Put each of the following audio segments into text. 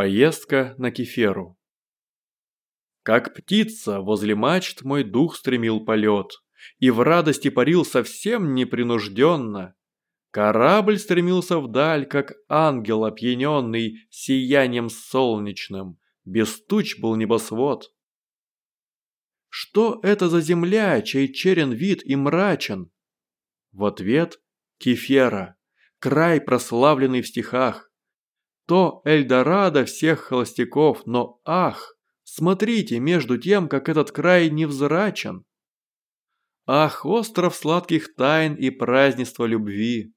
Поездка на Кеферу. Как птица возле мачт мой дух стремил полет, И в радости парил совсем непринужденно. Корабль стремился вдаль, как ангел опьяненный Сиянием солнечным, без туч был небосвод. Что это за земля, чей черен вид и мрачен? В ответ – Кефера, край прославленный в стихах. То Эльдорадо всех холостяков, но ах, смотрите между тем, как этот край невзрачен. Ах, остров сладких тайн и празднества любви.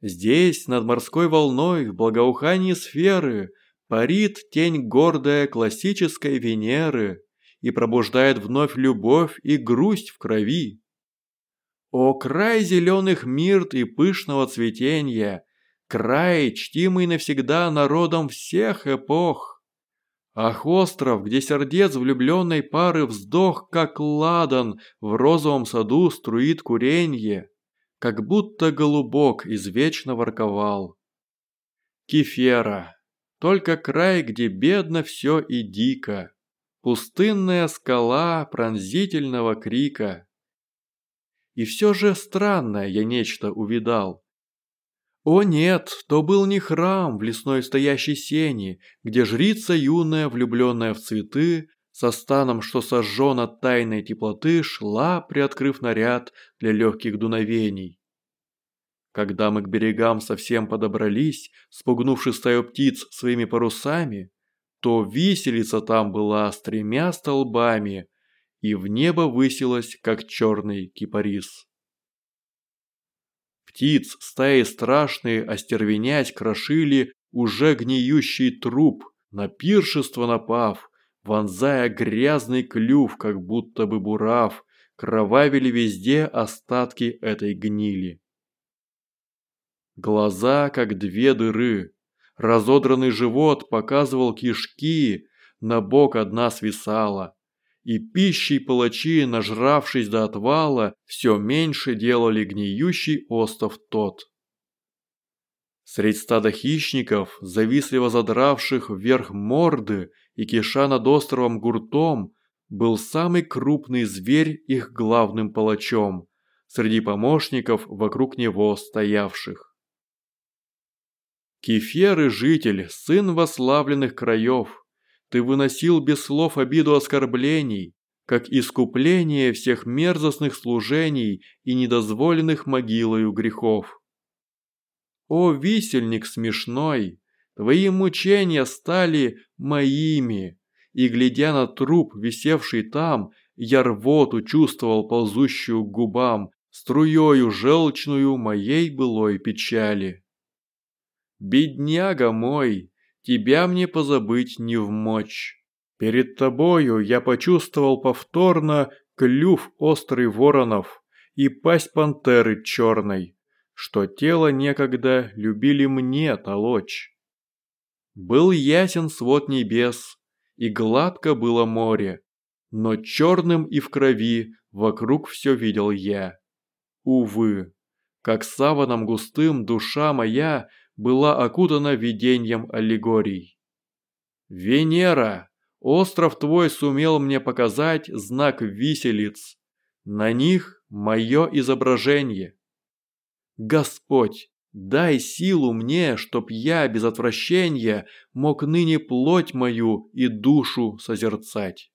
Здесь, над морской волной, в благоухании сферы, парит тень гордая классической Венеры и пробуждает вновь любовь и грусть в крови. О, край зеленых мирт и пышного цветения, край, чтимый навсегда народом всех эпох. Ах, остров, где сердец влюбленной пары вздох, как ладан, в розовом саду струит куренье, как будто голубок извечно ворковал. Кефера, только край, где бедно все и дико, пустынная скала пронзительного крика. И все же странное я нечто увидал. О нет, то был не храм в лесной стоящей сени, где жрица юная, влюбленная в цветы, со станом, что сожжен от тайной теплоты, шла, приоткрыв наряд для легких дуновений. Когда мы к берегам совсем подобрались, спугнувши стаю птиц своими парусами, то виселица там была с тремя столбами, и в небо высилась, как черный кипарис. Птиц стаи страшные остервенять крошили уже гниющий труп, на пиршество напав, вонзая грязный клюв, как будто бы бурав, кровавили везде остатки этой гнили. Глаза, как две дыры, разодранный живот показывал кишки, на бок одна свисала и пищей палачи, нажравшись до отвала, все меньше делали гниющий остов тот. Средь стада хищников, завистливо задравших вверх морды и киша над островом гуртом, был самый крупный зверь их главным палачом, среди помощников вокруг него стоявших. Кефер и житель, сын вославленных краев, ты выносил без слов обиду оскорблений, как искупление всех мерзостных служений и недозволенных могилою грехов. О, висельник смешной, твои мучения стали моими, и, глядя на труп, висевший там, я рвоту чувствовал ползущую к губам, струёю желчную моей былой печали. Бедняга мой, тебя мне позабыть не в мочь. Перед тобою я почувствовал повторно клюв острый воронов и пасть пантеры черной, что тело некогда любили мне толочь. Был ясен свод небес, и гладко было море, но черным и в крови вокруг все видел я. Увы, как саваном густым душа моя была окутана видением аллегорий. «Венера, остров твой сумел мне показать знак виселиц. На них мое изображение. Господь, дай силу мне, чтоб я без отвращения мог ныне плоть мою и душу созерцать».